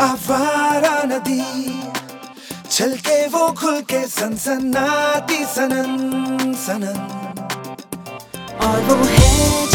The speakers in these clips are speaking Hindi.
आवारा नदी चल के वो खुल के सन सन्नाती सनन सनन। और वो है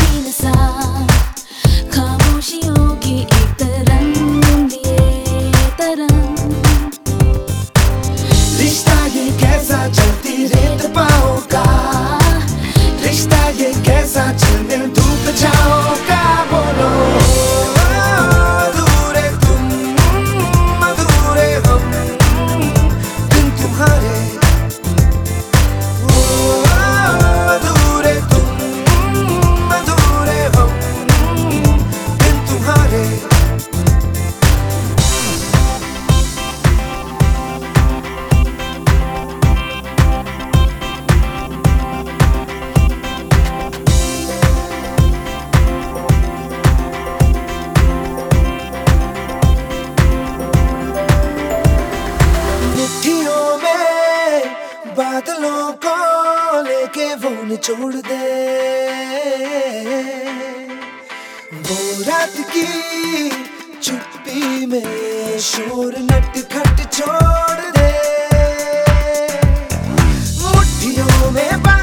लेके वो निचोड़ दे। वो रात की चुप्पी में शोर नट खट छोड़ दे। मुट्ठियों में बादलों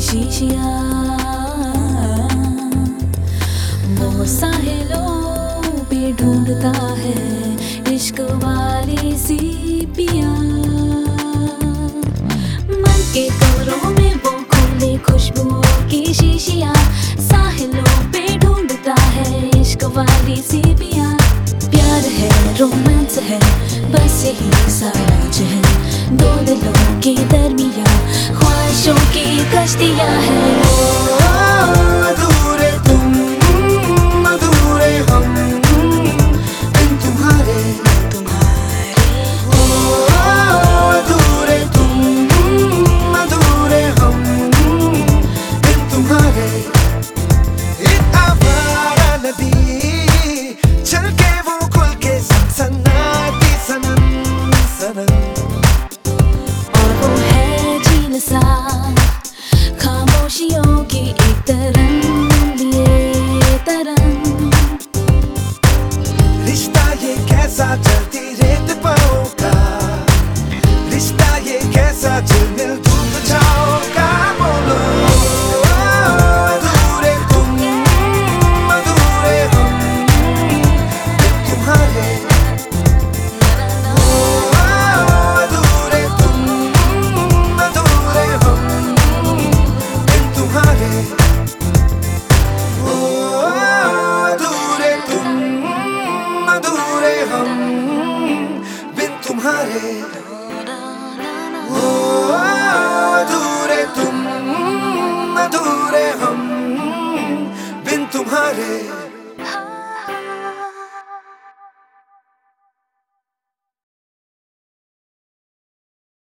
शीशियाँ। ढूंढता है इश्क वाली सी मन के कमरों में वो खोले खुशबुओं की शीशियाँ। साहिलों पे ढूंढता है इश्क वाली सी पिया प्यार है, रोमांस है, बस यही साराज है दो दिलों के दरमिया ख्वाहिशों की कश्तियाँ हैं। रिश्ता ये कैसा चलती रेत पाओ का रिश्ता ये कैसा झिलमिल धूप अधूरे तुम अधूरे हम बिन तुम्हारे